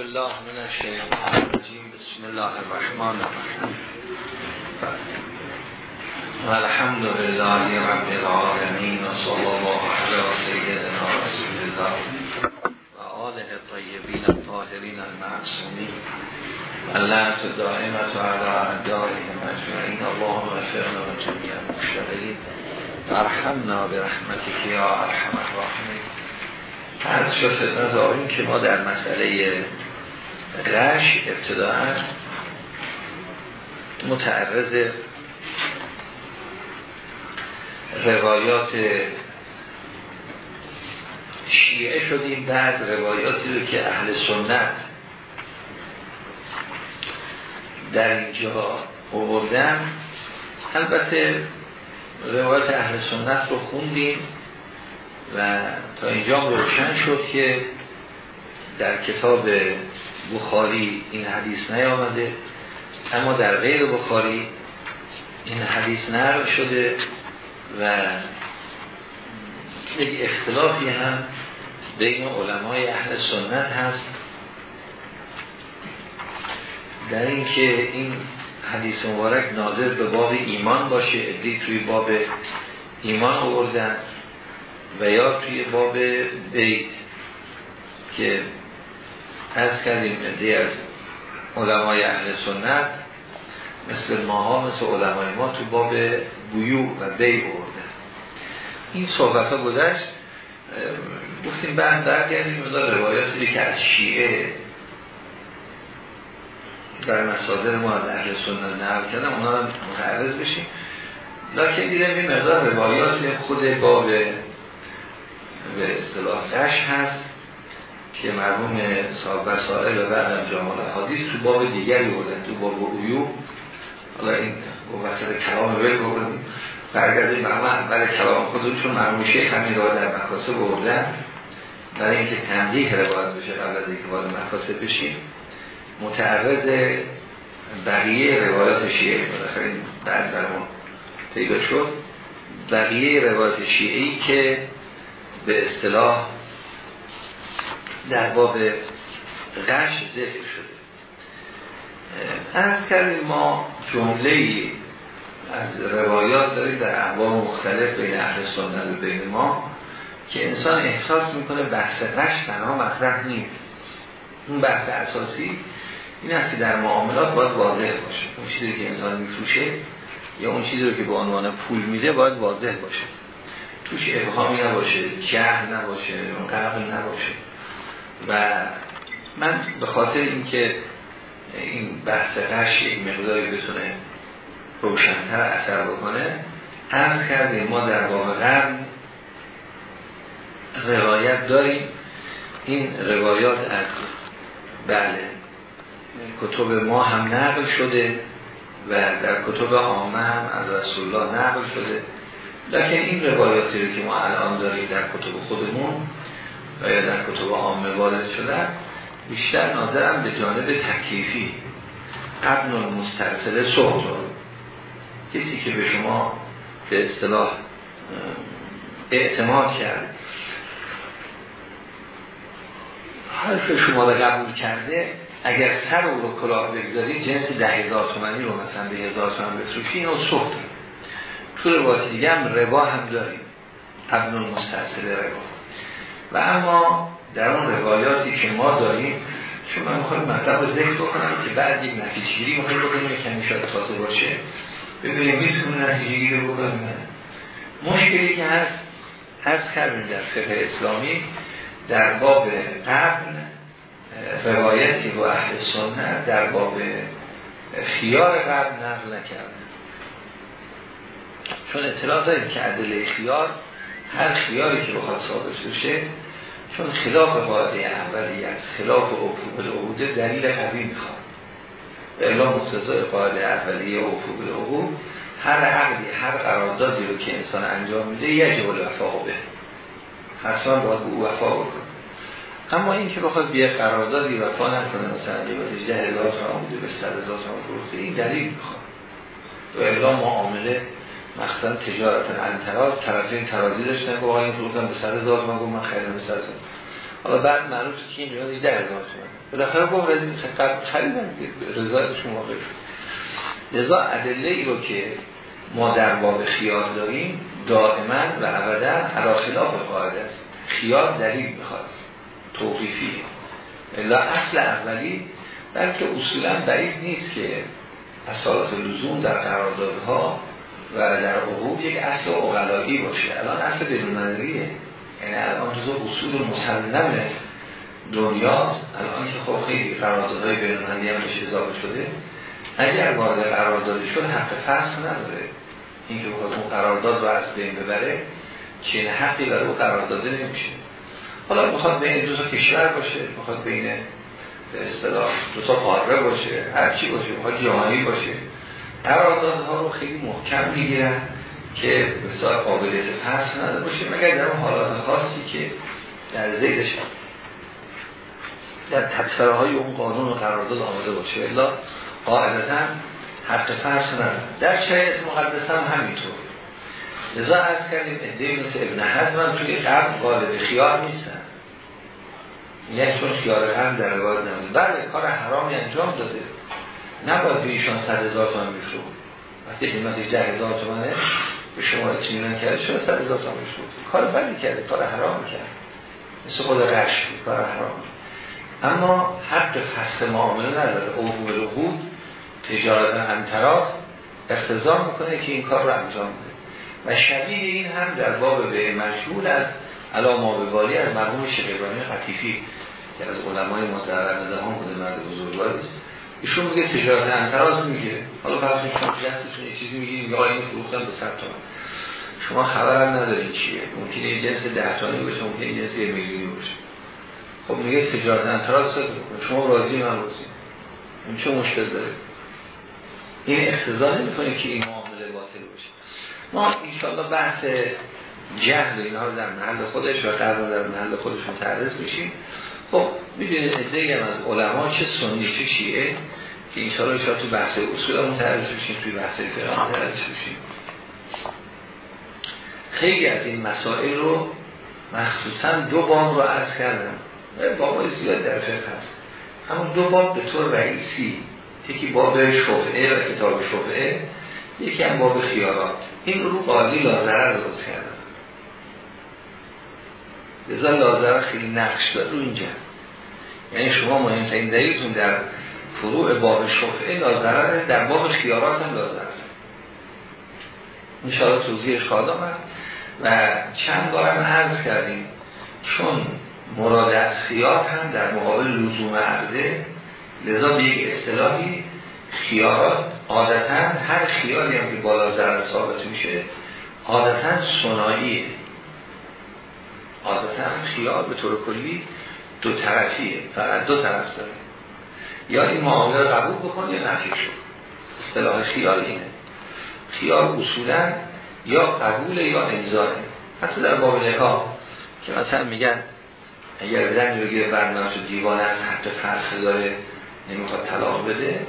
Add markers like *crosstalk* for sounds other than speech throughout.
بالله من الشیطان الرجیم. بسم الله الرحمن الرحیم. والحمد لله رب العالمین و صلی الله علی سیدنا رسول الله و آله الطیبین الطاهرین المعصومین. اللعنت دائمت علی اعدائهم اجمعین. اللهم اغفرنا جميع المشتغلین ارحمنا برحمتك یا ارحم الراحمین. از شد خدمت که ما در مسئله غش ابتداعا متعرض روایات شیعه شدیم. بعد روایاتی رو که اهل سنت در اینجا آوردن البته روایات اهل سنت رو خوندیم و تا اینجا روشن شد که در کتاب بخاری این حدیث نیامده. اما در غیر بخاری این حدیث نقل شده و یک اختلافی هم بین علمای اهل سنت هست. در اینکه این حدیث مبارک ناظر به باب ایمان باشه ادی توی باب ایمان آوردن و یا توی باب بیت که از کردیم ادی از علمای اهل سنت مثل ماها مثل علمای ما تو باب بیو و بی برده این صحبت ها گذشت گفتیم بعد برگردیم مدار روایاتی که از شیعه در مسادر ما از اهل سنت نقل کردم اونا هم متعرض بشیم. لکن دیدم این مقدار روایات خود باب به اصطلاح هست. که مرموم صاحب وسائل و بعدم جامال حدیث تو باب دیگری بودن تو باب اویو حالا این وسط کلام وی بودن برگرده مرموم اول کلام خودون چون مرموم شیخ همین رو در مکاسب بردن. برای اینکه تنبیه روایت بشه قبل از اینکه وارد مکاسب بشیم. متعرض بقیه روایات شیعه. بالاخره بعد در اون پیدا شد. بقیه روایات شیعه که به اصطلاح در باب غش ذکر شده. از کردیم ما جمله ای از روایات داریم در احوام مختلف بین اهل سنت و بین ما که انسان احساس می‌کنه بحث غش تنها مطرح نیست. اون بحث اساسی این است که در معاملات باید واضح باشه. اون چیزی که انسان میفروشه یا اون چیزی رو که به عنوان پول میده باید واضح باشه. توش ابهامی نباشه جهل نباشه قبل نباشه. و من به خاطر اینکه این بحث قش یک مقداری بتونه روشنتر اثر بکنه هم کردیم ما در واقع قبل روایت داریم. این روایات از بله کتب ما هم نقل شده و در کتب عامه هم از رسول الله نقل شده. لکن این روایاتی رو که ما الان داریم در کتب خودمون و یا در کتب عامه وارد شده بیشتر ناظرم به جانب تکیفی قبل مسترسل صحب کسی که به شما به اصطلاح اعتماد کرد. حرف شما رو قبول کرده اگر سر او رو کلاه بگذاری جنس ده هزار تومنی رو مثلا به هزار تومن بفروشی اینو سخت تو روایت دیگه هم ربا هم داریم. ابن المستحصل ربا و اما در اون روایاتی که ما داریم چون من می‌خوایم مطلب رو ذکر بکنم که بعد یک نتیجه گیری می‌خوایم بکنیم کمی شاید تازه باشه. ببینیم می‌تونیم نتیجه گیری بکنیم مشکلی که هست هست کردیم در فقه اسلامی در باب قبل روایتی با اهل سنت در باب خیار قبل نقل نکردن چون اطلاع داریم که عدل خیار هر خیاری که بخواد ثابت بشه چون خلاف قاعده اولی است خلاف عفوب العبوده دلیل قوی می‌خواد. به اعلام مقتضای قاعده اولیه عفوب العبود هر عقلی هر قراردادی رو که انسان انجام میده یجب الوفا به. حتما باید به او وفا بکنه. اما این که بخواد بیه قراردادی وفا نکنه مثلا یه 18 هزار تومان بوده به 100 هزار تومان فروخته این دلیل می‌خواد. تو اعلام معامله مخصوصا تجارت انتراز طرفین ترازی داشتن. که این فروختن به 100 هزار تومان گفت من خریدم به 100 هزار. حالا بعد معروف که این قیمت 10000 تومان بالاخره گفت رزین خریدن رضایت شما لذا ادله ای رو که ما در باب خیار داریم دائما و ابدا علا خلاف قاعده است. خیار دلیل می‌خواد توقیفی. الا اصل اولی بلکه اصولا بعید نیست که اصالات لزوم در قراردادها و در عقود یک اصل اقلایی باشه. الان اصل بدون نظریه یعنی الان جزو اصول مسلم دنیاست الان که خب خیلی قراردادهای بین المللی هم بهش اضافه شده. اگر وارد قراردادی شد حق فصل نداره. اینکه بخواد اون قرارداد رو از بین ببره چین حقی برای او قرارداده نمیشه. حالا بخواد بین دو تا کشور باشه بخواد بین به اصطلاح دو تا قاره باشه هر چی باشه بخواد جهانی باشه. قراردادها رو خیلی محکم می‌گیرن که بسیار قابلیت فصل نداره. باشه مگر در اون حالات خاصی که در زیدش در تبصره های اون قانون و قرارداد آمده باشه. الا قاعدتا حق فصل نداره. در شریعت مقدس هم همینطور. لذا از کردیم ادهی مثل ابن حزم هم توی قبل غالب خیار نیستن. یعنی چون خیار هم در روایت نمید بله کار حرامی انجام داده. نباید به ایشان صد هزار تومن میشو وقتی قیمت ده هزار تومنه به شما اطمینان کرده شما صد هزار تومن میشو کار بدی کرده کار حرام کرد مثل خود رش کار حرام اما حق فصل معامله نداره. عقوب العقود تجارت همتراز اختزام می‌کنه که این کار رو انجام بده. و شبیه این هم در باب به مشهول از علا والی از مرحوم ابراهیم خطیفی که از علمای مزرع هم بوده مرد بزرگواری است. ایشون میگه تجارت انتراز میگه. حالا فرض شما دستشون یه چیزی می‌گیریم یا این فروختن به 100 تومن شما خبرم ندارین چیه. ممکنه این جنس 10 تومانی باشه ممکنه این جنس 1 میلیونی باشه. خب میگه تجارت انتراز شما راضی من راضی. این چه مشکل داره؟ این اقتضا نمی‌کنه که این معامله باطل باشه. ما انشاءالله بحث جهل اینها رو در محل خودش و قرار در محل خودش متعرض میشیم. خب می‌دونید ادهی هم از علما چه سنی چه شیعه که انشاءالله شاید تو بحث اصول متعرض بشیم توی بحث فقه متعرض بشیم. خیلی از این مسائل رو مخصوصا دو باب رو عرض کردم. بابای زیاد در فقه هست. همون دو باب به طور رئیسی یکی باب شفعه و کتاب شفعه یکی هم باب خیارات این رو قاضی لازره درست کردن. لذا لازره خیلی نقش داره رو اینجا یعنی شما مهمترین دلیلتون در فروع باب شفعه لازره در باب خیارات هم لازره انشاءالله توضیحش خواهد آمد. و چند بار هم عرض کردیم چون مراد از خیار هم در مقابل لزوم عرضه لذا به یک اصطلاحی خیارات عادتا هر خیاری هم که بالا ضرر ثابت میشه عادتا سناییه. عادتا خیار به طور کلی دو طرفیه فقط دو طرف داره. یا این معامله رو قبول بکن یا نفی شد اصطلاح خیار اینه. خیار اصولا یا قبول یا امضاه حتی در باب نکاح که مثلا میگن اگر زن بگیره برنامه دیوانه از حق فصل داره نمی‌خواد طلاق بده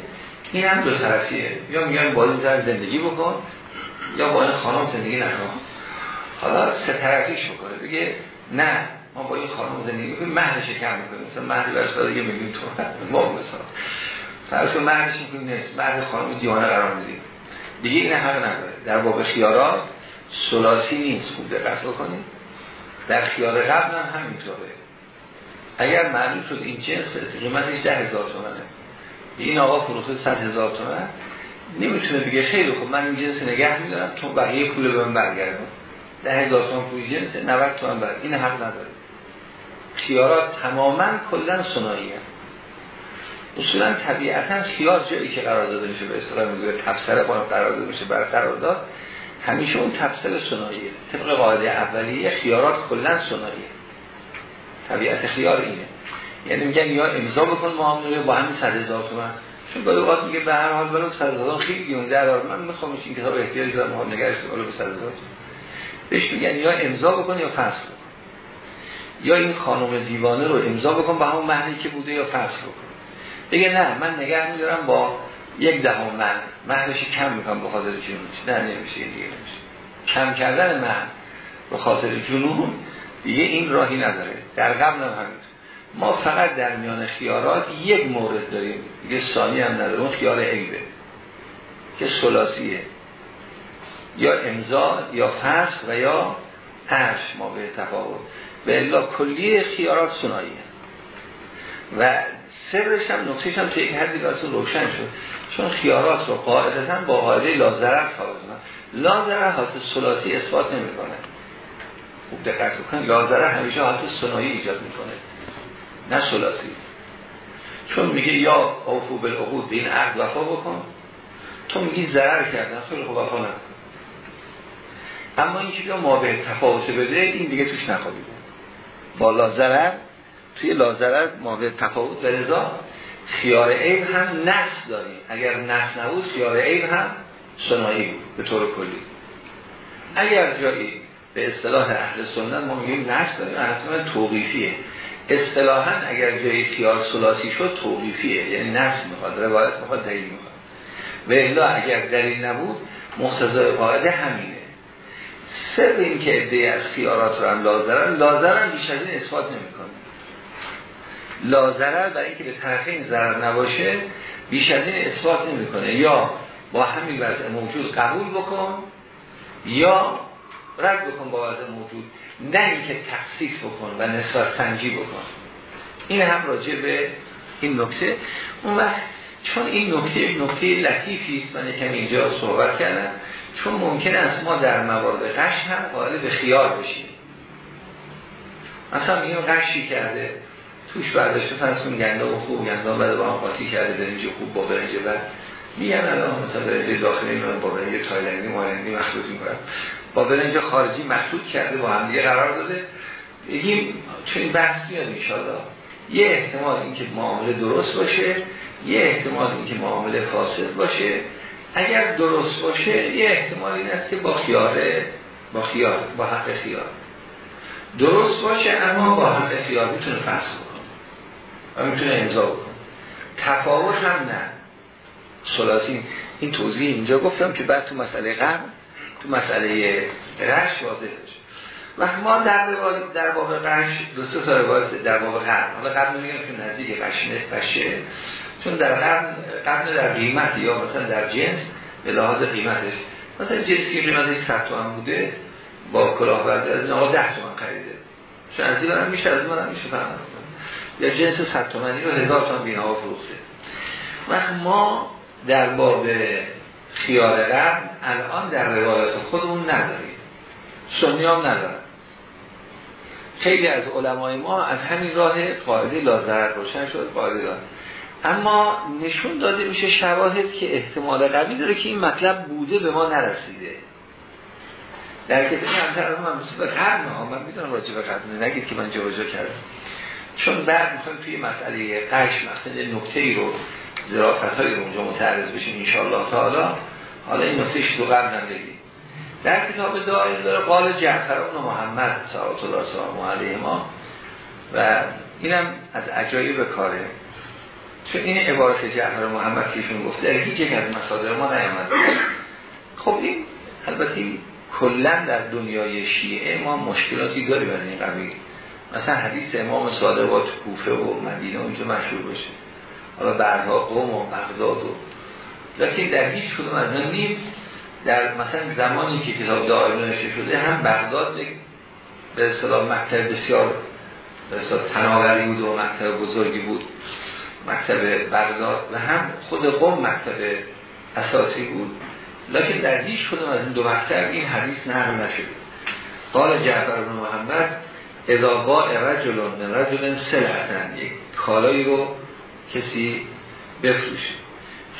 این هم دو طرفیه. یا میگن با این زن زندگی بکن یا با این خانم زندگی نکن. حالا سه طرفیش بکنه. بگه نه ما با این خانم زندگی کنیم مهرش کم می‌کنیم. مثلا مهر داره یه میلیون تومن ما مثلا فرض کن مهرش می‌کنیم نیست مهر خانم دیوانه قرار میدیم. دیگه این حق نداره. در باب خیارات سلاسی نیست. خوب دقت بکنید در خیار قبل هم همینطوره. اگر معلوم شد این جنس قیمتش ده هزار تومنه. این آقا فروخته صد هزار تومن. نمی‌تونه بگه خیلی خوب من این جنس نگه میدارم تو بقیه پول به من برگردم ده هزار تومن پول جنس 90 تومن بر. این حق نداره. خیارات تماما کلا صناعی اصولا طبیعتا خیار جایی که قرار داده میشه به اصطلاح میگه تفسیر قانون قرار داده میشه بر قرارداد همیشه اون تفسیر صناعیه طبق قاعده اولیه خیارات کلا صناعیه طبیعت خیار اینه. یعنی میگن یا امضا بکن معامله با همین 100 هزار تومان چون گاهی اوقات میگه به هر حال ولو 100 هزار خیلی گیونده در من می‌خوام این کتاب احتیاج دارم حال نگرش ولو به 100 هزار بهش میگن یا امضا بکن یا فصل یا این خانم دیوانه رو امضا بکن با همون مهری که بوده یا فصل بکن. بگه نه من نگه میدارم با یک دهم من مهرش کم می‌کنم به خاطر جنون. نه نمیشه این دیگه نمیشه. کم کردن مهر به خاطر جنون دیگه این راهی نداره. در قبل هم همین ما فقط در میان خیارات یک مورد داریم. دیگه ثانی هم نداره. اون خیار عیبه. که سلاسیه یا امضا یا فسخ و یا عرش. ما به تفاوت. به الا کلی خیارات سناییه و سرش هم نقطهش هم توی یک حدی براتون روشن شد. چون خیارات رو قاعدتا با قاعده لازرر کنن لازرر حالت سلاسی اثبات نمی‌کنه. خوب دقت لازرر همیشه حالت سنایی ایجاد می‌کنه. نه سلاسی. چون میگه یا اوفو بالعقود به این عقد وفا بکن. تو میگی ضرر کردن. خیلی خوب وفا نکن. اما این که بیا ما به تفاوت بده این دیگه توش نخواهید با لازرر توی لازرر ما به تفاوت به رضا خیار عیب هم نفس داریم. اگر نفس نبود خیار عیب هم سنایی بود به طور کلی. اگر جایی به اصطلاح اهل سنت ما میگیم نفس داریم اصلا توقیفیه. اصطلاحا اگر جایی خیار سلاسی شد توقیفیه. یعنی نفس می‌خواد روایت می‌خواد دلیل می‌خواد. و اگر دلیل نبود مختزای قاعده همینه. سر این که عده از خیارات رو هم لازرن لازرن بیش از این اثبات نمی‌کنه. لازرر برای اینکه به طرفین ضرر نباشه بیش از این اثبات نمی‌کنه. یا با همین وضع موجود قبول بکن یا رد بکن با وضع موجود. نه اینکه تخصیص بکن و نسبت سنجی بکن. این هم راجع به این نکته. اون وقت چون این نکته نکته لطیفی است من یکم اینجا صحبت کردم. چون ممکن است ما در موارد قش هم قائل به خیار بشیم. مثلا این قشی کرده توش برداشته فرسون گنده و خوب گنده بعد با هم قاطی کرده برنج خوب با برنج بعد میگن الان مثلا برنج داخلی من با برنج تایلندی مالندی مخلوط می‌کنم با برنج خارجی مخلوط کرده با هم دیگه قرار داده. بگیم چون این بحث میاد انشاءالله. یه احتمال اینکه معامله درست باشه یه احتمال اینکه معامله فاسد باشه. اگر درست باشه یه احتمال این است که با خیاره با خیار با حق خیار درست باشه اما با حق خیار می‌تونه فصل بکنه و می‌تونه امضا بکنه. تفاوت هم نه. سلاسی این توضیح اینجا گفتم که بعد تو مسئله قبل تو مسئله رش واضح بشه. و ما در در باب قش دو تا روایت در باب قرن حالا قبل میگم که نزدیک قشنه قشه چون در قرن قبل در قیمت یا مثلا در جنس به لحاظ قیمتش مثلا جنسی که قیمتش 100 تومن بوده با کلاه ورزی از این آقا 10 تومن خریده. چون از این میشه از من میشه فهم یا جنس 100 تومنی رو هزار تومن بینا فروخته. وقت ما در باب خیار قبل الان در روایات خودمون نداریم. سنی هم ندارن. خیلی از علمای ما از همین راه قاعده لازر روشن شد قاعده اما نشون داده میشه شواهد که احتمال قوی داره که این مطلب بوده به ما نرسیده. در کتابی همتر از من به قرن. ها من می‌دونم راجع به قرن. نگید که من جا کردم. چون بعد می‌خوایم توی مسئله قش مسئله نکته ای رو ظرافت های رو اونجا متعرض بشیم انشاءالله تعالی. حالا این نکته رو قبل بگید در کتاب دائر داره قال جعفر ابن محمد صلوات الله سلام علیه ما. و اینم از عجایب کاره. چون این عبارت جعفر محمد کهشون گفته در هیچ یک از مصادر ما نیامد خب این البته کلا در دنیای شیعه ما مشکلاتی داریم از این قبیل. مثلا حدیث امام صادق با کوفه و مدینه اونجا مشهور باشه. حالا بعدها قوم و بغداد و لیکن در هیچ کدوم از نیست. در مثلا زمانی که کتاب دائم نوشته شده هم بغداد به اصطلاح مکتب بسیار به اصطلاح تناوری بود و مکتب بزرگی بود. مکتب بغداد و هم خود قوم مکتب اساسی بود. لکن در هیچ کدوم از این دو مکتب این حدیث نقل نشده. قال جعفر بن محمد اذا باع رجل من رجل سلعتن. یک کالایی رو کسی بفروشه.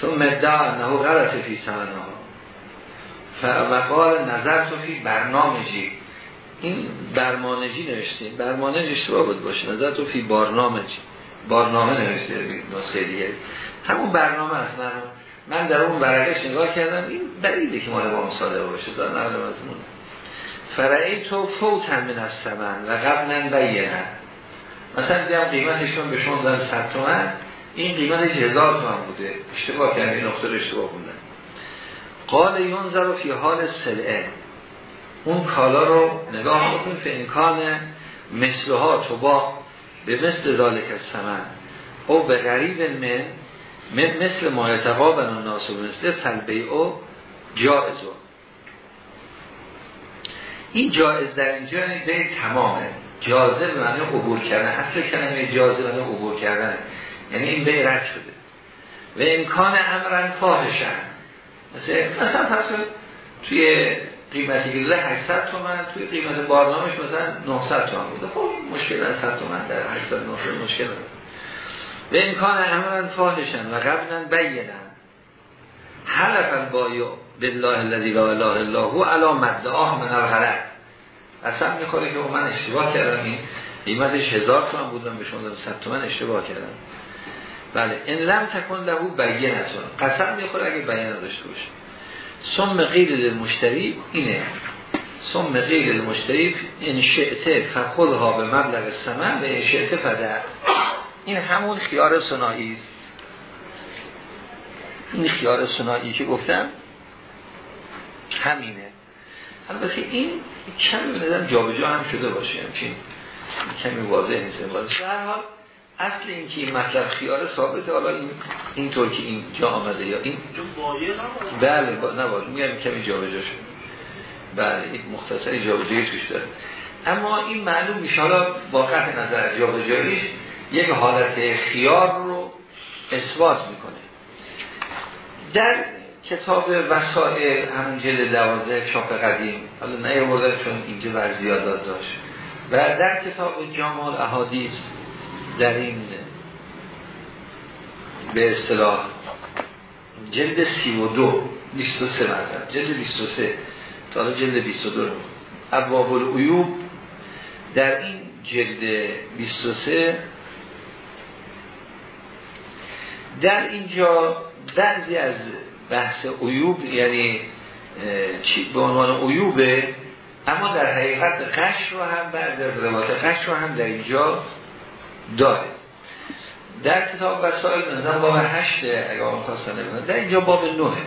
چون مدعا انه غلط فی سمنها و قال نظر تو فی برنامجی. این برمانجی نوشته. برمانج اشتباه بود باشه. نظر تو فی بارنامجی. بارنامه نوشته نسخه دیگه. همون برنامه است. من من در اون ورقش نگاه کردم این بریده که مال امام صادق باشه دار نقل مضمون فرعی تو فوتن من از سمن و قبلا بیانه مثلا دیدم قیمتشون به شما زن ست تومن. این قیمتش هزار تومن بوده. اشتباه کردم این نقطه رو اشتباه بودن قال یونزر رو فی حال سلعه. اون کالا رو نگاه بکن فی امکان مثلها تو با به مثل ذالک سمن او به غریب من مثل ما یتقابل الناس و مثل فلبیعو جائزو این جایز در اینجا به تمامه. جازه به معنی عبور کردن. اصل کلمه جازه معنی عبور کردن. یعنی این به رد شده. و امکان امرن فاحشن. مثلا مثلا پس توی قیمتی که داده 800 تومن توی قیمت بارنامش مثلا 900 تومن بوده. خب مشکل از 100 تومن در 800 900 مشکل داره. و امکان امرن فاحشن و قبلا بینن حلف البایو بالله الذی لا اله الا هو علی مدعاه من الغرق. اصلا می‌خوره که من اشتباه کردم. این قیمتش هزار تومن بودم به شما دارم 100 تومن اشتباه کردم. بله این لم تکن لهو بینتون قسم می‌خوره اگه بیان داشته باشه. سم غیر مشتری اینه. سم غیر مشتری این شعته فخذها به مبلغ سمن و این شعته فدر. این همون خیار سنایی این خیار سنایی که گفتم همینه. البته این کمی به جابجا هم شده باشه همچین کمی واضح نیست. در حال اصل این که این مطلب خیار ثابته حالا این اینطور که این جا آمده یا این بله با... نباید میگم کمی جابجا شده بله این مختصری جابجایی توش داره. اما این معلوم میشه. حالا با قطع نظر جابجاییش یک حالت خیار رو اثبات می‌کنه. در کتاب وسائل همون جلد دوازده چاپ قدیم حالا نه چون اینجا بر زیادات داشت. و در کتاب جامال احادیث در این به اصطلاح جلد سی و دو بیست و سه مثلا جلد بیست و سه. تا جلد بیست و دو ابواب العیوب در این جلد بیست و سه در اینجا بعضی از بحث عیوب یعنی به عنوان عیوبه اما در حقیقت قش رو هم بعضی از روایت قش رو هم در اینجا داره. در کتاب وسائل مثلا باب هشته اگر آن خواستن در اینجا باب نوه.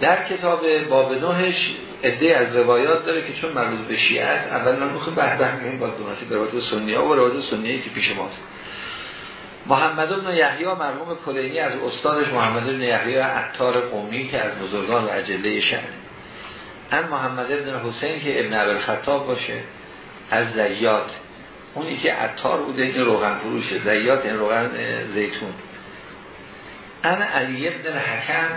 در کتاب باب نوهش عده از روایات داره که چون مربوط به شیعه است اولا بخواه بعد بحث با دوناتی به روایت سنی ها و روایت سنی که پیش ماست. محمد بن یحیی مرحوم کلینی از استادش محمد بن یحیی عطار قومی که از بزرگان و اجله شهر. ان محمد بن حسین که ابن عبد خطاب باشه از زیاد اونی که عطار بوده این روغن فروشه زیاد این روغن زیتون. ان علی ابن حکم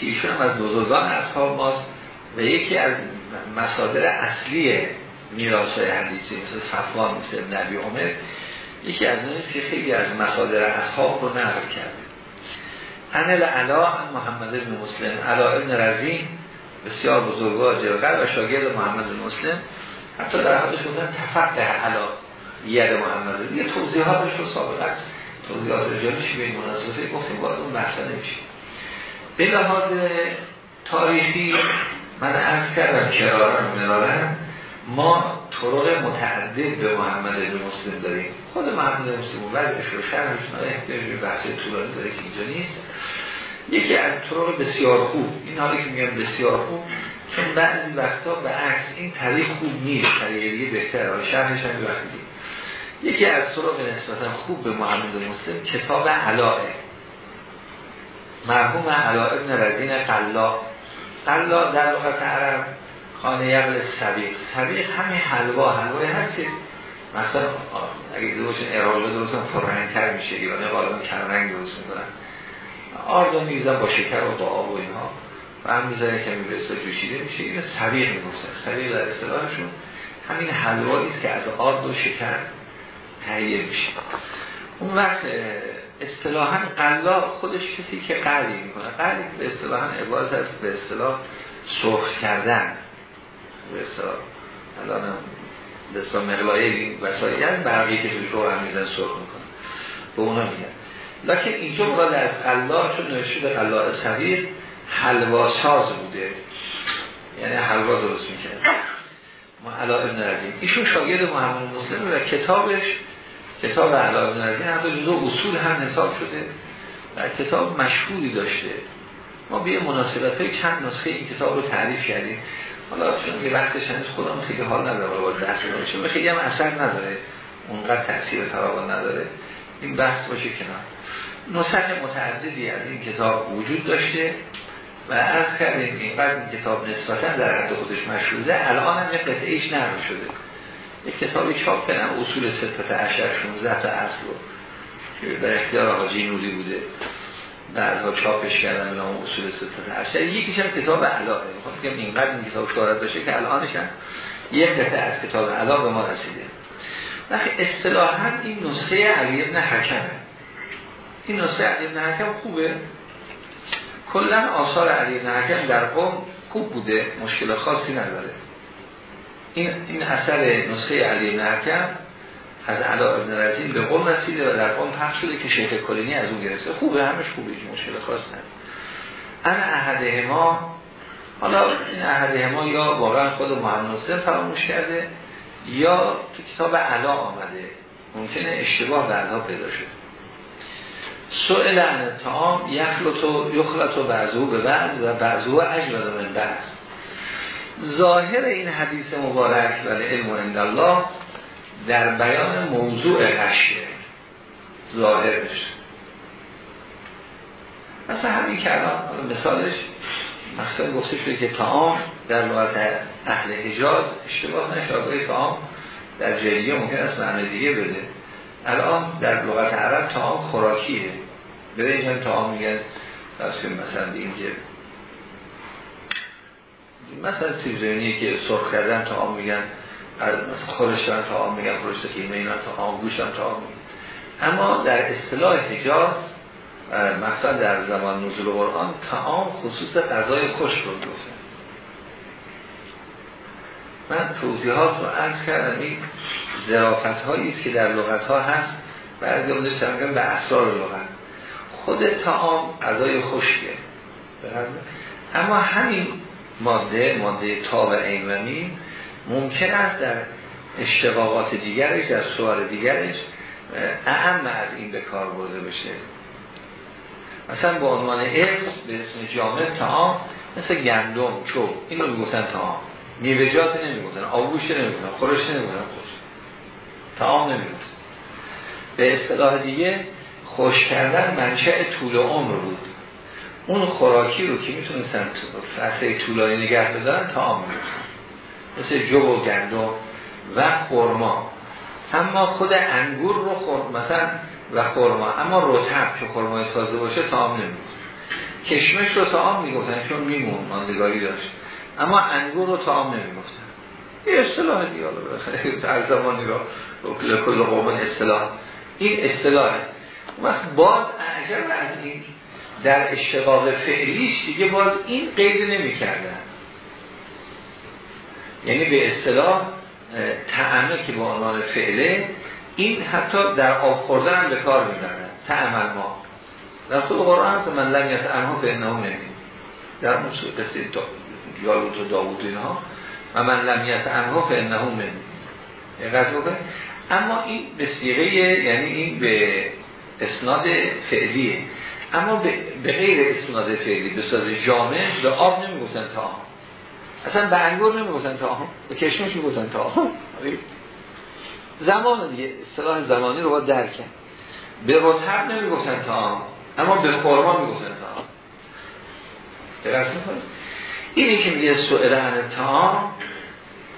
که ایشون از بزرگان اصحاب ماست و یکی از مصادر اصلی میراث های حدیثی مثل صفوان مثل نبی عمر یکی از نیست که خیلی از مصادر اصحاب رو نقل کرده. انل علا محمد بن مسلم. علا ابن رزین بسیار بزرگوار جلقر و شاگرد محمد بن مسلم. حتی در حدش بودن تفقه علا. ید محمد یه توضیحاتش رو سابقا توضیحات رجالش به مناسبه. گفتیم باید اون بحثا نمیشه. به لحاظ تاریخی من از کردم کرارم مرارم ما طرق متعدد به محمد بن مسلم داریم. خود محمد بن مسلم وضعش رو شرحش احتیاج به بحث طولانی داره که اینجا نیست. یکی از طرق بسیار خوب این حالی که میگم بسیار خوب چون بعضی وقتا به عکس این طریق خوب نیست. طریق دیگه بهتره. شرحش هم وقتی یکی از طرق نسبتا خوب به محمد مسلم کتاب علائه مرحوم علائه ابن رزین قلا قلا در لغت عرب خانه یقل سبیق سبیق همین حلوا حلوای هست که مثلا اگه باشین اراجه درست هم تر میشه ایرانه غالبا کرنگ درست می‌کنن آردو میزن با شکر و با آب و اینها. و هم می‌زنه که میبرسه جوشیده میشه. این سبیق می‌گفتن سبیق در اصطلاحشون همین حلوایی است که از آرد و شکر تهیه میشه. اون وقت اصطلاحا قلا خودش کسی که قلی می‌کنه. قلی به اصطلاحا عبارت است به اصطلاح سرخ کردن. به اصطلاح الان به اصطلاح مقلایه وسایل هست برقی که هم میزن سرخ می‌کنن. به اونا میگن. لکن اینجا مراد از قلا چون نوشید قلا صغیر حلوا ساز بوده. یعنی حلوا درست می‌کنه ما علا ابن رزیم ایشون شاگرد محمد مسلم و کتابش کتاب علا ابن رزیم هم جزو اصول هم حساب شده و کتاب مشهوری داشته. ما به مناسبت های چند نسخه این کتاب رو تعریف کردیم. حالا چون یه وقتش هنوز خودم خیلی حال نداره با بحث چون خیلی هم اثر نداره. اونقدر تاثیر فراوان نداره. این بحث باشه کنار. نسخ متعددی از این کتاب وجود داشته و از کردیم این کتاب نسبتا در حد خودش مشروعه الان هم یه قطعیش نرم شده. یک کتابی چاپ کردم اصول ستت عشر 16 تا اصل رو در اختیار آقا نوری بوده. بعدها چاپش کردن نام اصول ستت عشر یکیش هم کتاب علاقه. می‌خوام بگم اینقدر این کتاب شهرت داشته که الانش هم یک قطعه از کتاب علاقه ما رسیده. وقتی اصطلاحا این نسخه علی ابن حکمه. این نسخه علی ابن حکم خوبه. کلا آثار علی ابن حکم در قوم خوب بوده مشکل خاصی نداره. این این اثر نسخه علی ابن حکم از علا ابن رزین به قوم رسیده و در قوم پخش شده که شیخ کلینی از اون گرفته. خوبه همش خوبه هیچ مشکل خاص نداره انا احده ما حالا این احده ما یا واقعا خود محمد فراموش کرده یا تو کتاب علا آمده. ممکنه اشتباه بعدها پیدا شد سئل عن یخلط و یخلط و بعضو به بعض و بعضو اجود من بعض. ظاهر این حدیث مبارک و علم عند الله در بیان موضوع غشه ظاهرش مثلا همین که الان مثالش مثلا گفته شده که تعام در لغت اهل حجاز اشتباه نشد تعام در جلیه ممکن است معنی دیگه بده. الان در لغت عرب تعام خوراکیه. به اینجا تعام میگن مثلا به اینجا مثلا سیب که سرخ کردن تعام میگن مثلا خورش دارن تعام میگن خورش قیمه اینا تعام گوش هم تعام میگن. اما در اصطلاح حجاز مثلا در زمان نزول قرآن تعام خصوص غذای خوش رو گفته من توضیحات رو عرض کردم این هایی است که در لغت ها هست. بعضی هم داشتم به اسرار لغت. خود تعام غذای خشکه. اما همین ماده ماده تا و ایمنی ممکن است در اشتقاقات دیگرش در سوار دیگرش اهم از این به کار برده بشه. مثلا با عنوان اسم به اسم جامع تعام مثل گندم چوب اینو می‌گفتن تعام. میوه‌جات نمی‌گفتن آبگوش نمی‌گفتن خورش نمی‌گفتن خوش تعام به اصطلاح دیگه خوش کردن منشأ طول عمر بود. اون خوراکی رو که می‌تونستن فصل طولانی نگه بدارن تعام می‌گفتن مثل جو و گندم و خورما اما خود انگور رو خور... مثلا و خورما اما رتب که خورمای تازه باشه تعام نمی‌گفت کشمش رو تعام می‌گفتن چون میمون ماندگاری داشت. اما انگور رو تعام نمی‌گفتن. یه اصطلاح دیگه *laughs* در زمانی رو کل قوم اصطلاح. این اصطلاح وقت باز اعجب از این در اشتقاق فعلیش دیگه باز این قید نمی کردن یعنی به اصطلاح تعمه که به عنوان فعله این حتی در آب خوردن هم به کار می‌برن. تعمل ما. در خود قرآن هست من لم انها به نمیم در موسیقی قصه یالوت و داوود اینها و من لم انها به انه نمیم اما این به سیغه یعنی این به اسناد فعلیه. اما به غیر اسناد فعلی به صورت جامع به آب نمی‌گفتن تا اصلا به انگور نمی‌گفتن تا به کشمش می‌گفتن تا زمان دیگه اصطلاح زمانی رو با درک کرد. به رتب نمی‌گفتن تا اما به خورما می‌گفتن تا درست اینی که میگه سؤال عن تا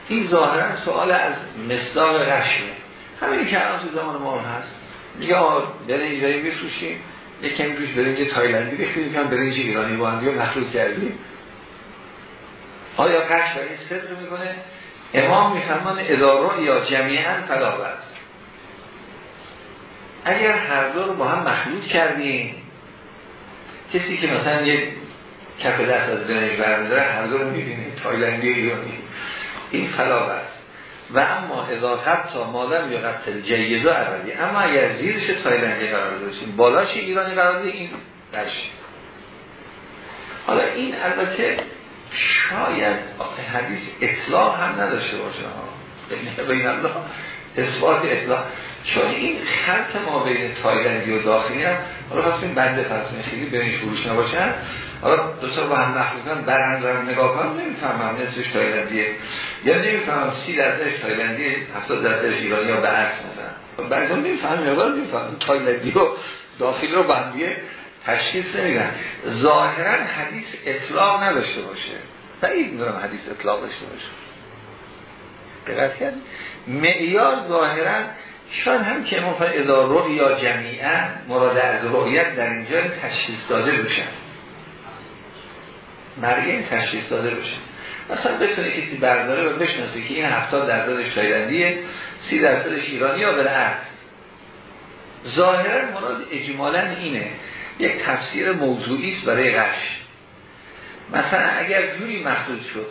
این ظاهرا سوال از مصداق رشمه. همینی که الان تو زمان ما هست. میگه برنج داریم بفروشیم یک کمی برنج تایلندی بخیریم که برنج ایرانی با هم مخلوط کردیم. آیا قش این صدر می‌کنه؟ امام میفرمان اداره یا جمعیاً فلاوه است اگر هر دو رو با هم مخلوط کردیم کسی که مثلا یک کف دست از برنج برمیداره هر دو رو می‌بینیم تایلندی ایرانی. این فلاوه است و اما اضافت تا مادم یا قتل جیزا عرضی اما اگر زیرش تایلندی قرار داشتیم بالاش ایرانی قرار این برشیم حالا این البته شاید آخه حدیث اطلاع هم نداشته باشه. بین الله اثبات اطلاع چون این خط ما بین تایلندی و داخلی هم حالا پس این بنده پس خیلی بینش فروش نباشن حالا دو با هم برهم دارم نگاه کنم نمی‌فهمم نصفش تایلندیه. یا نمی‌فهمم سی درصدش تایلندی هفتاد درصدش ایرانی یا به عکس مثلا بعضی هم نمی‌فهمم یا نمی‌فهمم تایلندی و داخلی رو بندیه تشخیص نمیدن. ظاهرا حدیث اطلاق نداشته باشه. بعید می‌دونم حدیث اطلاق داشته باشه. دقت کرد معیار ظاهرا شاید هم که ما اداره یا جمیعه مراد از رؤیت در اینجا تشخیص داده بشن مرگه تشخیص داده بشن مثلا بتونه کسی برداره و بشناسه که این 70 درصدش تایلندیه 30 درصدش ایرانی یا بالعکس ظاهرا مراد اجمالا اینه. یک تفسیر موضوعی است برای غش. مثلا اگر جوری مخصوص شد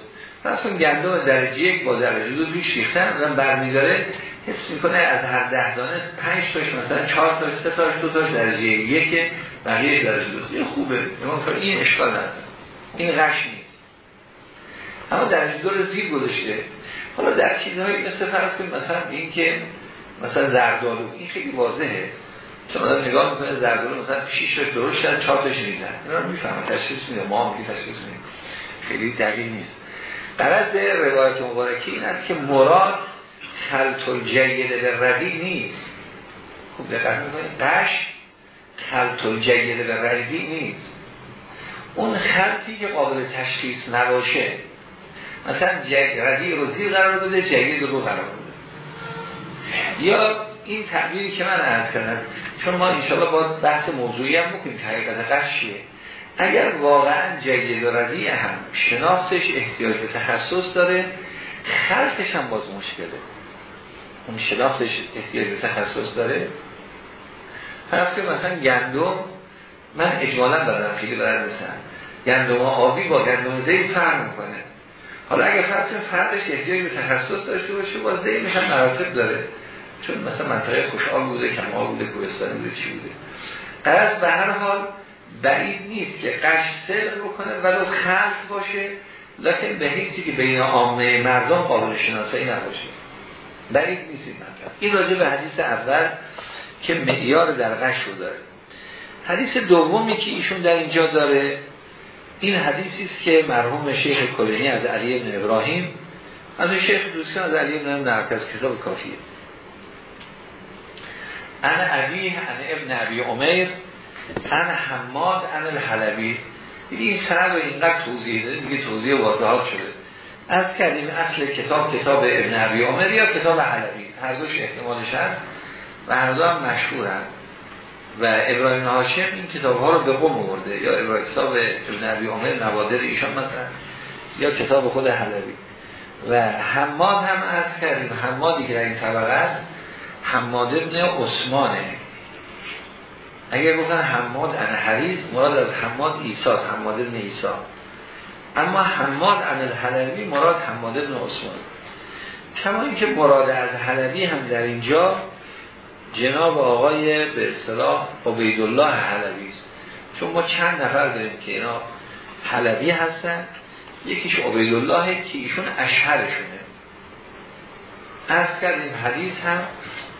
مثلا گندم درجه یک با درجه دو روی شیختن آدم برمیداره حس می‌کنه از هر ده دانه پنج تاش مثلا چهار تاش سه تاش دو تاش درجه یک بقیه درجه دو خوبه. این اشکال نداره. این غش نیست. اما درجه دو رو زیر گذاشته. حالا در چیزهایی مثل فرض کنیم مثلا این که مثلا زردالو این خیلی واضحه. چون آدم نگاه می‌کنه زردالو مثلا 6 تا درست شد 4 تاش نیزن اینا رو می‌فهمه تشخیص میده. ما هم تشخیص میده خیلی دقیق نیست. قرض روایت مبارکی این است که مراد خلط الجید به روی نیست. خوب دقت می‌کنید. قش خلط الجید به روی نیست. اون خلطی که قابل تشخیص نباشه. مثلا ردی رو زیر قرار بده جید رو قرار بده. یا این تعبیری که من عرض کردم چون ما انشاءالله با بحث موضوعی هم بکنیم حقیقت قشیه اگر واقعا جید و هم شناختش احتیاج به تخصص داره خلطش هم باز مشکله. اون شناختش احتیاج به تخصص داره. پس که مثلا گندم من اجمالا دارم خیلی برد بسن گندم آبی با گندم زید فرق می‌کنه. حالا اگر فرق فرقش احتیاج به تخصص داشته باشه باز زیدش هم مراتب داره. چون مثلا منطقه خوشحال بوده کمال بوده کوهستانی بوده چی بوده. قرص به هر حال بعید نیست که قش صدق بکنه ولو خلط باشه لیکن به هیچی که بین عامه مردم قابل شناسایی نباشه. بعید نیست این مطلب. این راجع به حدیث اول که معیار در قش رو داره. حدیث دومی که ایشون در اینجا داره این حدیثی است که مرحوم شیخ کلینی از علی ابن ابراهیم از شیخ دوستان از علی ابن ابراهیم کتاب کافیه. انا عبی انا ابن عبی عمیر انا حماد انا الحلبی. این سند رو اینقدر توضیح داره میگه توضیح واضحات شده. از کردیم اصل کتاب کتاب ابن عبی عمر یا کتاب حلبی. هر دوش احتمالش هست و هر دو هم مشهورن. و ابراهیم هاشم این کتاب ها رو به قم آورده. یا ابراهیم کتاب ابن عبی عمر نوادر ایشان مثلا یا کتاب خود حلبی. و حماد هم از کردیم. حمادی که در این طبقه است حماد ابن عثمانه. اگر گفتن حماد ان حریز مراد از حماد ایسا حماد ابن ایسا اما حماد ان الحلبی مراد حماد ابن عثمان کما اینکه مراد از حلبی هم در اینجا جناب آقای به اصطلاح عبیدالله حلبی است. چون ما چند نفر داریم که اینا حلبی هستن یکیش عبیدالله که ایشون اشهرشونه. از کردیم حدیث هم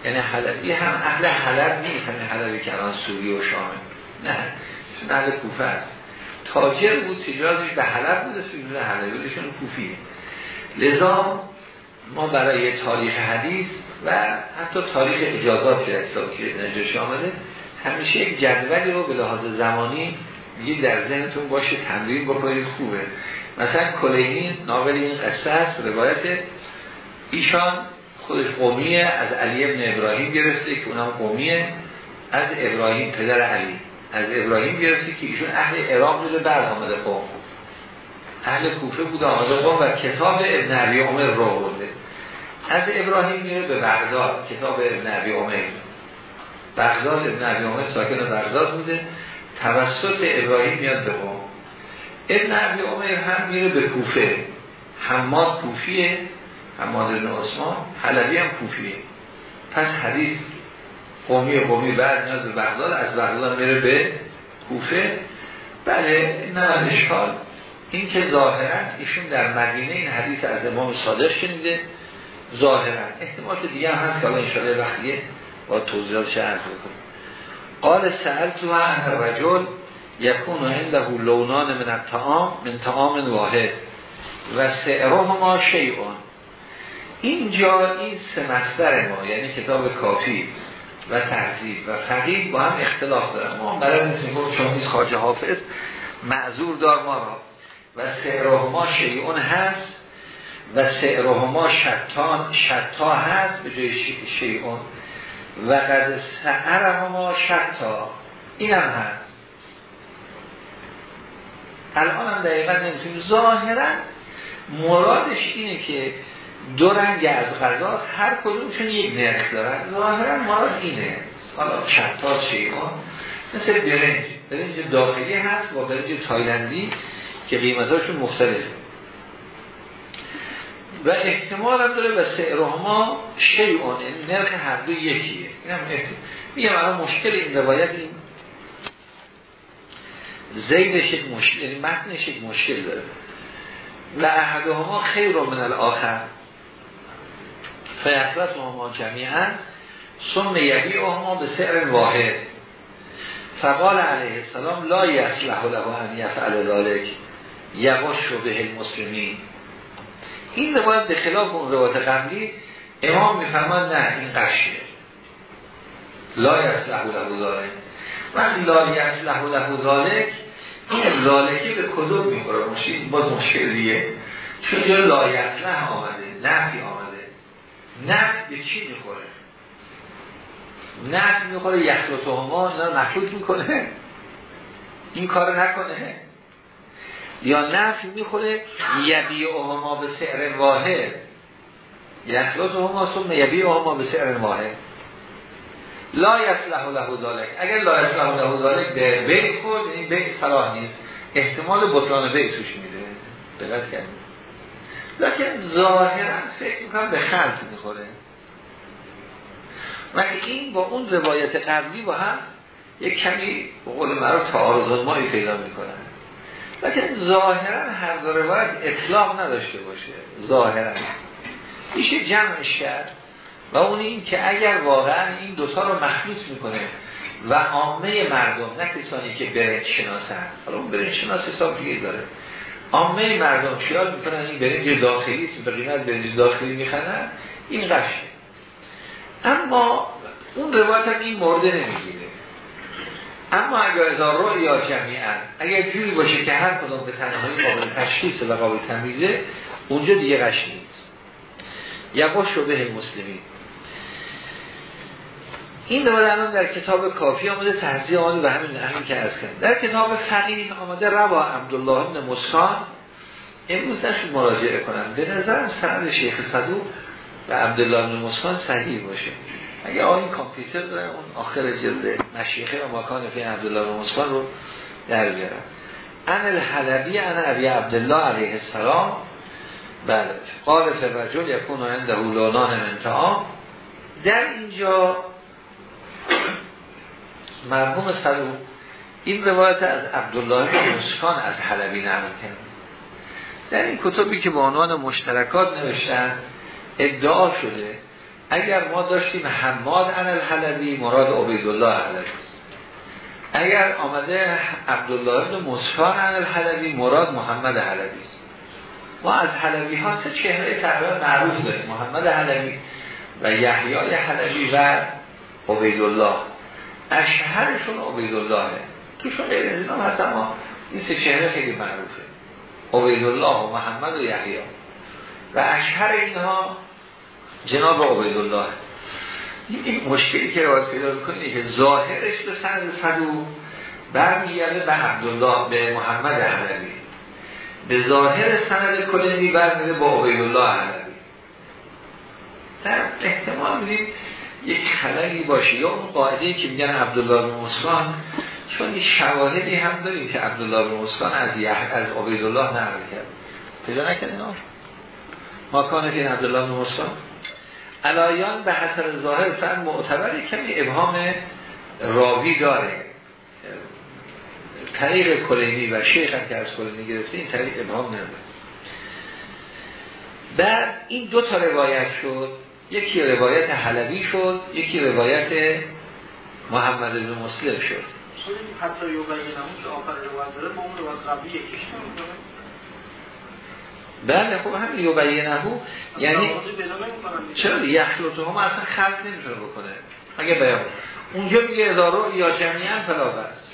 یعنی حلبی هم اهل حلب نیست همین حلبی که الان سوری و شامه. نه چون اهل کوفه است تاجر بود تجارتش به حلب بود سوری حلبی بودشون کوفیه. لذا ما برای تاریخ حدیث و حتی تاریخ اجازات که نجاش آمده همیشه یک جدولی رو به لحاظ زمانی یه در ذهنتون باشه تمرین بکنید خوبه. مثلا کلینی ناول این قصه است روایت ایشان خودش قومیه از علی ابن ابراهیم گرفته که اونم قومیه از ابراهیم پدر علی. از ابراهیم گرفته که ایشون اهل عراق بوده بعد آمده قوم اهل کوفه بوده آمده قوم و کتاب ابن عبی عمر رو برده. از ابراهیم میره به بغداد کتاب ابن عبی عمر. بغداد ابن عبی عمر ساکن بغداد بوده. توسط ابراهیم میاد به قوم. ابن عبی عمر هم میره به کوفه. حماد کوفیه حماد بن عثمان. حلبی هم کوفیه. پس حدیث قومی قومی بعد نیاز به بغداد از بغداد میره به کوفه. بله نه اشکال. این که ظاهرا ایشون در مدینه این حدیث از امام صادق شنیده. ظاهرا. احتمالات دیگه هم هست که الان انشاءالله وقتیه با توضیحاتش عرض بکنم. قال سأل تو عن رجل یکون عنده لونان من الطعام من طعام واحد و سعرهما شیعون اینجا این سه مصدر ما یعنی کتاب کافی و تحضیب و فقید با هم اختلاف دارن. ما برای نیستیم چون نیست خاجه حافظ معذور دار ما را. و سعرهما شیعون هست و سعرهما شتان شتا هست به جای شیعون. و قد سعرهما شتا. این هم هست. الان هم دقیقا نمی‌تونیم. ظاهرا مرادش اینه که دو رنگ از غذاست هر کدومشون یک نرخ دارن. ظاهرا مراد اینه. حالا شتا شیعون مثل برنج. برنج داخلی هست با برنج تایلندی که قیمتاشون مختلفه. و احتمال هم داره و سعرهما شیعون نرخ هر دو یکیه. این هم میگم الان مشکل این روایت این زیدش یک مشکل یعنی متنش یک مشکل داره. و احدهما خیر من الاخر. فیخلص هما جمیعا ثم یبی هما به سعر واحد. فقال علیه السلام لا یصلح له ان یفعل ذلك یواش به المسلمین. این روایت به خلاف اون روایت قبلی امام میفرماد نه این قشیه. لا یصلح له وقتی لا یصلح له ذلك این ذالکی به کدوم می‌خوره؟ مشکل باز مشکل دیگه چون جا لا یصلح آمده نفی آمده. نفی به چی می‌خوره؟ نفی می‌خوره یخلط ما مخلوط می‌کنه. این کار نکنه. یا نفی می‌خوره یبی ما به سعر واحد. یخلط ما ثم یبی ما به سعر واحد. لا یصلح له ذلك اگر لا یصلح له ذلك به بیع خود این بیع صلاح نیست. احتمال بطلان بیع توش میده. دقت کنید لیکن ظاهرا فکر می‌کنم به خلط می‌خوره. و این با اون روایت قبلی با هم یک کمی به قول معروف تعارض مایی پیدا می‌کنن. لیکن ظاهرا هر دو روایت اطلاق نداشته باشه. ظاهرا. میشه جمعش کرد و اون این که اگر واقعا این دوتا رو مخلوط می‌کنه و عامه مردم نه کسانی که برنج شناسن حالا اون برنج شناس حساب دیگه داره. عامه مردم خیال می‌کنن این برنج داخلی است به قیمت برنج داخلی میخنن این قشه اما اون روایت هم این مورد نمی‌گیره. اما اگر ازا رو یا جمعیان اگر جوری باشه که هر کدام به تنهایی قابل تشخیص و قابل تمیزه اونجا دیگه قش نیست. یا با شبه مسلمین این دو الان در کتاب کافی آمده تحضیح آمده و همین همین که از کرد در کتاب فقیه آمده روا عبدالله ابن مسکان امروز مراجعه کنم. به نظرم سند شیخ صدوق و عبدالله ابن مسکان صحیح باشه. اگه آقای کامپیوتر داره اون آخر جلد مشیخه و مکان فی عبدالله ابن مسکان رو در بیارم. ان الحلبی ان ابی عبدالله علیه السلام. بله. قال فرجل یکون عنده لونان من در اینجا مرحوم صدوق این روایت از عبدالله مسکان از حلبی نقل در این کتبی که با عنوان مشترکات نوشتن ادعا شده اگر ما داشتیم حماد عن الحلبی مراد عبیدالله حلبی اگر آمده عبدالله بن مسکان عن الحلبی مراد محمد حلبی ما از حلبی ها سه چهره تقریبا معروف داریم. محمد حلبی و یحیای حلبی و عبیدالله. اشهرشون عبیدالله. توشون غیر از هست اما این سه چهره خیلی معروفه. عبیدالله و محمد و یحیی. و اشهر اینها جناب عبیدالله این مشکلی که روایت پیدا می‌کنه که ظاهرش به سند صدو برمیگرده به عبدالله به محمد حلبی به ظاهر سند کلینی برمیگرده با عبیدالله حلبی در احتمال میدیم یک خللی باشه یا اون قاعده که میگن عبدالله بن مسکان چون شواهدی هم داریم که عبدالله بن مسکان از یح از عبیدالله نقل کرد. پیدا نکردین ما کان فی عبدالله بن علایان به حسر ظاهر فهم معتبر کمی ابهام راوی داره. طریق کلینی و شیخ هم که از کلینی گرفته این طریق ابهام نداره. بعد این دو تا روایت شد. یکی روایت حلبی شد یکی روایت محمد بن مسلم شد. حتی یوبینمون که آخر روایت داره با اون بله خب همین یوبینهو یعنی چرا یخلطه هم اصلا خلط نمی‌تونه بکنه اگه بیان. اونجا میگه ادارو یا جمعیان فلاغ است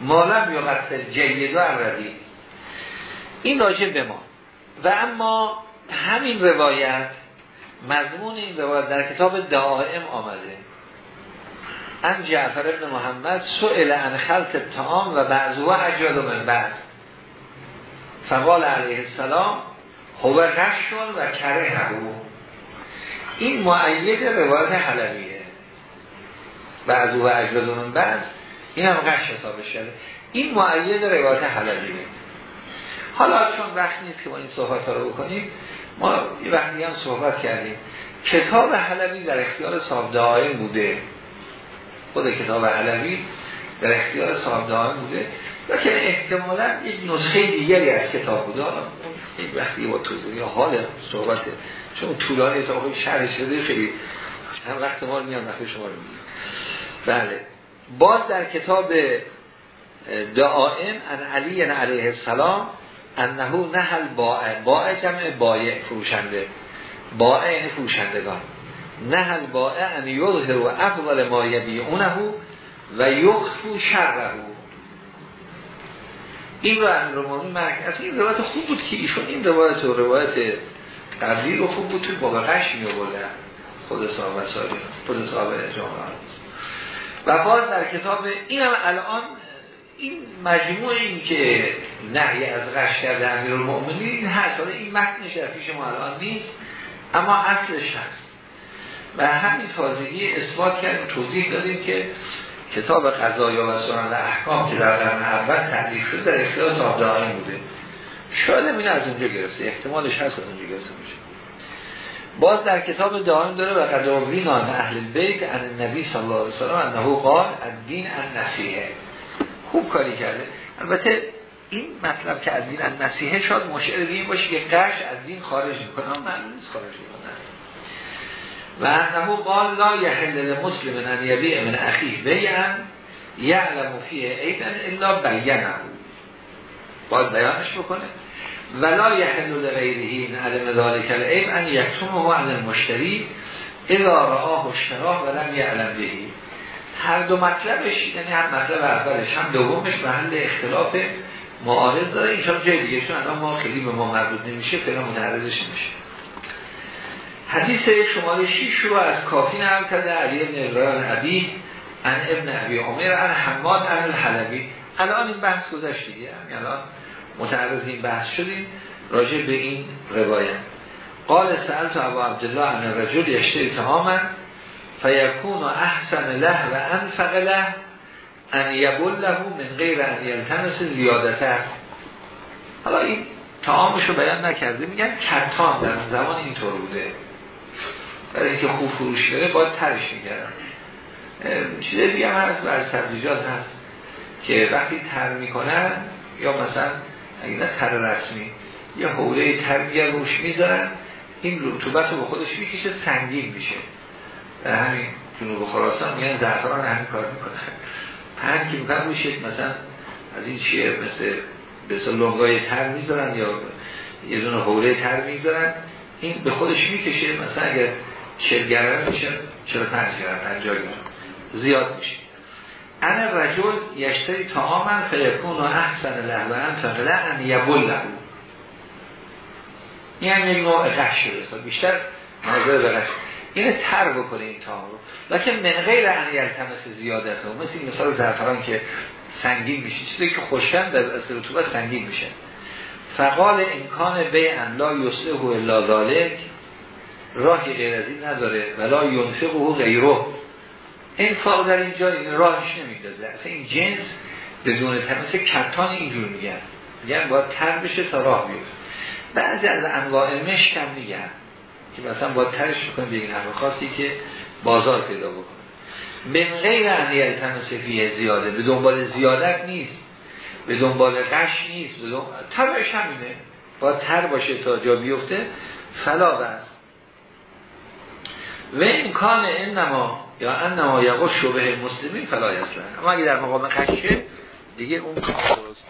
مالم یا قصد جیدو اردی این راجع به ما. و اما همین روایت مضمون این روایت در کتاب دائم آمده. ان جعفر ابن محمد سئل عن خلط الطعام و بعضو اجاد من بعد. فقال علیه السلام هو غشون و کره هبو این معید روایت حلبیه. بعضو و اجاد من بعد این هم غش حسابش شده این معید روایت حلبیه. حالا چون وقت نیست که ما این صحبت ها رو بکنیم ما یه وقتی هم صحبت کردیم. کتاب حلبی در اختیار صاحب دائم بوده. خود کتاب علوی در اختیار صاحب بوده. که احتمالا یک نسخه دیگری از کتاب بوده. حالا این وقتی با توضیح حال صحبته چون طولانی تا خود شرح شده خیلی هم وقت ما رو میان شما رو میگیم بله. باز در کتاب دائم ان علی علیه السلام انه نهل باع باع جمع بایع فروشنده. باع یعنی فروشندگان. نهل باع ان یظهر و افضل ما یبیعونه و یخفو شره این رو امرمانی مرکز این روایت خوب بود که ایشون این روایت و روایت قبلی رو خوب بود توی بابا قش می آوردن خود صاحب سالی خود صاحب جامعه. و باز در کتاب این هم الان این مجموع این که نهی از غش کرده امیر المؤمنین هست این متنش در پیش ما الان نیست اما اصلش هست. و همین تازگی اثبات کردیم توضیح دادیم که کتاب قضایا و سنن احکام که در قرن اول تعریف شده در اختیار صاحب بوده. شاید این از اونجا گرفته احتمالش هست از اونجا گرفته میشه باز در کتاب دائم داره و قداوینان اهل بیت ان نبی صلی الله علیه وسلم انه قال الدین ان نصیحه خوب کاری کرده. البته این مطلب که از دین ان نصیحه شاید مشعر به باشه که قرش از دین خارج می‌کنه معلوم نیست خارج می‌کنه. و انه قال لا یحل مسلم ان یبیع من اخیه بیعن یعلم فیه ایدن الا بینه باید بیانش بکنه. ولا یحل لغیره ان علم ذالک العیب ان یکتمه عن المشتری اذا رآه اشتراه ولم یعلم بهی هر دو مطلبش یعنی هم مطلب اولش هم دومش محل اختلاف معارض داره. این جای دیگه چون الان ما خیلی به ما مربوط نمیشه فعلا متعرضش نمیشه. حدیث شماره 6 رو از کافی نقل کرده علی ابن ابراهیم عبی ان ابن عبی عمر ان حماد ان الحلبی. الان این بحث گذشت دیگه الان متعرض این بحث شدیم. راجع به این روایت. قال سألت ابو عبدالله ان الرجل یشتری تماما فیکون احسن له و انفق له ان یبول له من غیر ان یلتمس زیادته. حالا این تعامش رو بیان نکرده میگن کتان در زمان اینطور بوده. برای اینکه خوب فروش داره باید ترش می‌کردن. چیز دیگه هم هست از سبزیجات هست که وقتی تر می‌کنن یا مثلا اگه نه تر رسمی یا حوله تر روش می‌ذارن این رطوبت رو به خودش می‌کشه سنگین میشه. در همین جنوب خراسان میگن زعفران همین کار می‌کنه. پهن که می‌کنن روش مثلا از این چیه مثل به لنگای تر می‌ذارن یا یه دونه حوله تر می‌ذارن این به خودش می‌کشه. مثلا اگر چه گرم میشه چرا پنج گرم پنجاه گرم. زیاد میشه. انا رجل یشتری تا آمن فیکون و احسن و له ان یبول له این هم یک نوع غش شده. بیشتر ناظر به غش. اینه تر بکنه این تا رو. لیکن من غیر ان یلتمس زیادت و مثل این مثال زرفران که سنگین میشه. چیزی که خوشن در اصل رطوبت سنگین میشه. فقال امکان به ان لا یصلح الا ذالک راهی غیر از این نداره. ولا ینفق و غیره انفاق در اینجا این راهش نمیدازه اصلا این جنس بدون تمس کتان اینجور میگن. میگن باید تر بشه تا راه بیفته. بعضی از انواع مشک هم میگن که مثلا باید ترش بکنه به این خاصی که بازار پیدا بکنه. من غیر ان یلتمس فیه زیاده. به دنبال زیادت نیست. به دنبال قش نیست. به دنبال... ترش همینه. باید تر باشه تا جا بیفته. فلاغ است و امکان انما یا انما یقو شبه مسلمین فلا اصلا اما اگه در مقام خشه دیگه اون درست نیست.